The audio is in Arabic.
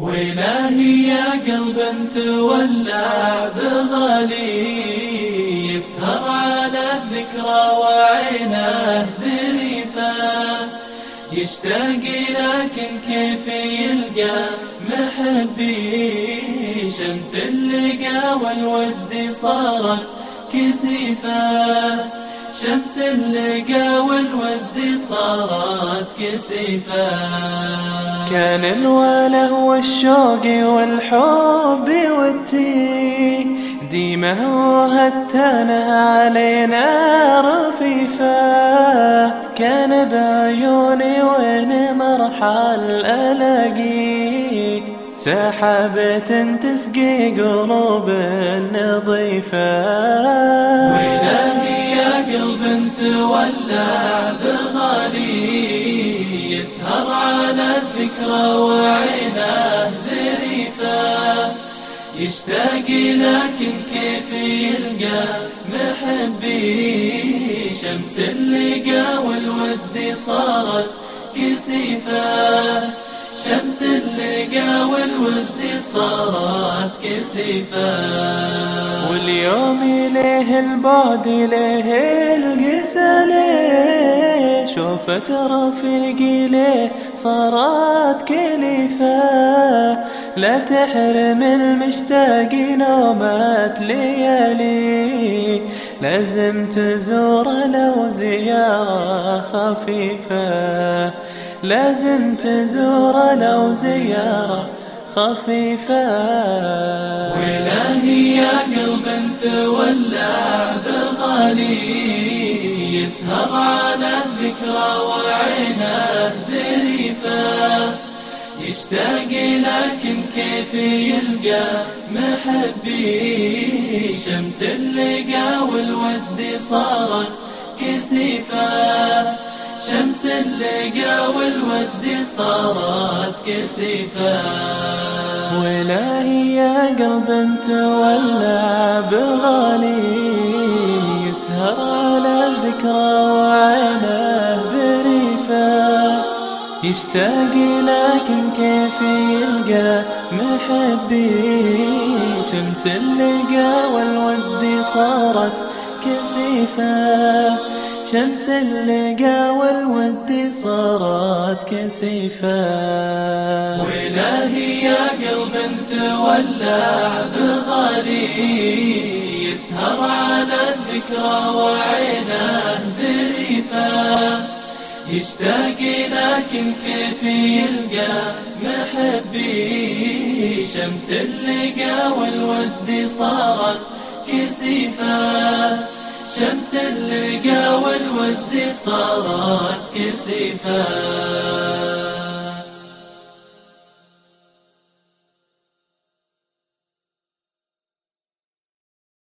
وإلهي يا قلب انت ولع بغالي؟ يسهر على الذكرى وعينه ذريفة. يشتاق لكن كيف يلقى محبي؟ شمس اللقى والود صارت كسيفة. شمس اللقا والود صارت كسيفة. كان الوله والشوق والحب والتي ديمة وهتانه علينا رفيفة. كان بعيوني وين مرحل ألاقي سحابة تسقي قلوب نظيفة. تولع بغالي يسهر على الذكرى وعينه ذريفة. يشتاق لكن كيف يلقى محبي؟ شمس اللقى والود صارت كسيفة. شمس اللقى والود صارت كسيفة. واليوم إليه البعد إليه القسى ليه شوفت رفيقي ليه صارت كليفة. لا تحرم المشتاق نومات ليالي. لازم تزور لو زيارة خفيفة. لازم تزور لو زيارة خفيفة. وإلهي يا قلب انت ولع بغالي. يسهر على الذكرى وعينه ذريفة يشتاق لكن كيف يلقى محبي؟ شمس اللقى والود صارت كسيفة. شمس اللقا والود صارت كسيفة. ولاهي يا قلب أنت ولع بغالي يسهر على الذكرى يشتاق لكن كيف يلقى محبي؟ شمس اللقا والود صارت كسيفة. شمس اللقا والود صارت كسيفة. وإلهي يا قلب انت ولع بغالي. يسهر على الذكرى وعينه ذريفة. يشتاق لكن كيف يلقى محبي؟ شمس اللقا والود صارت كسيفة. شمس اللقا والود صارت كسيفة.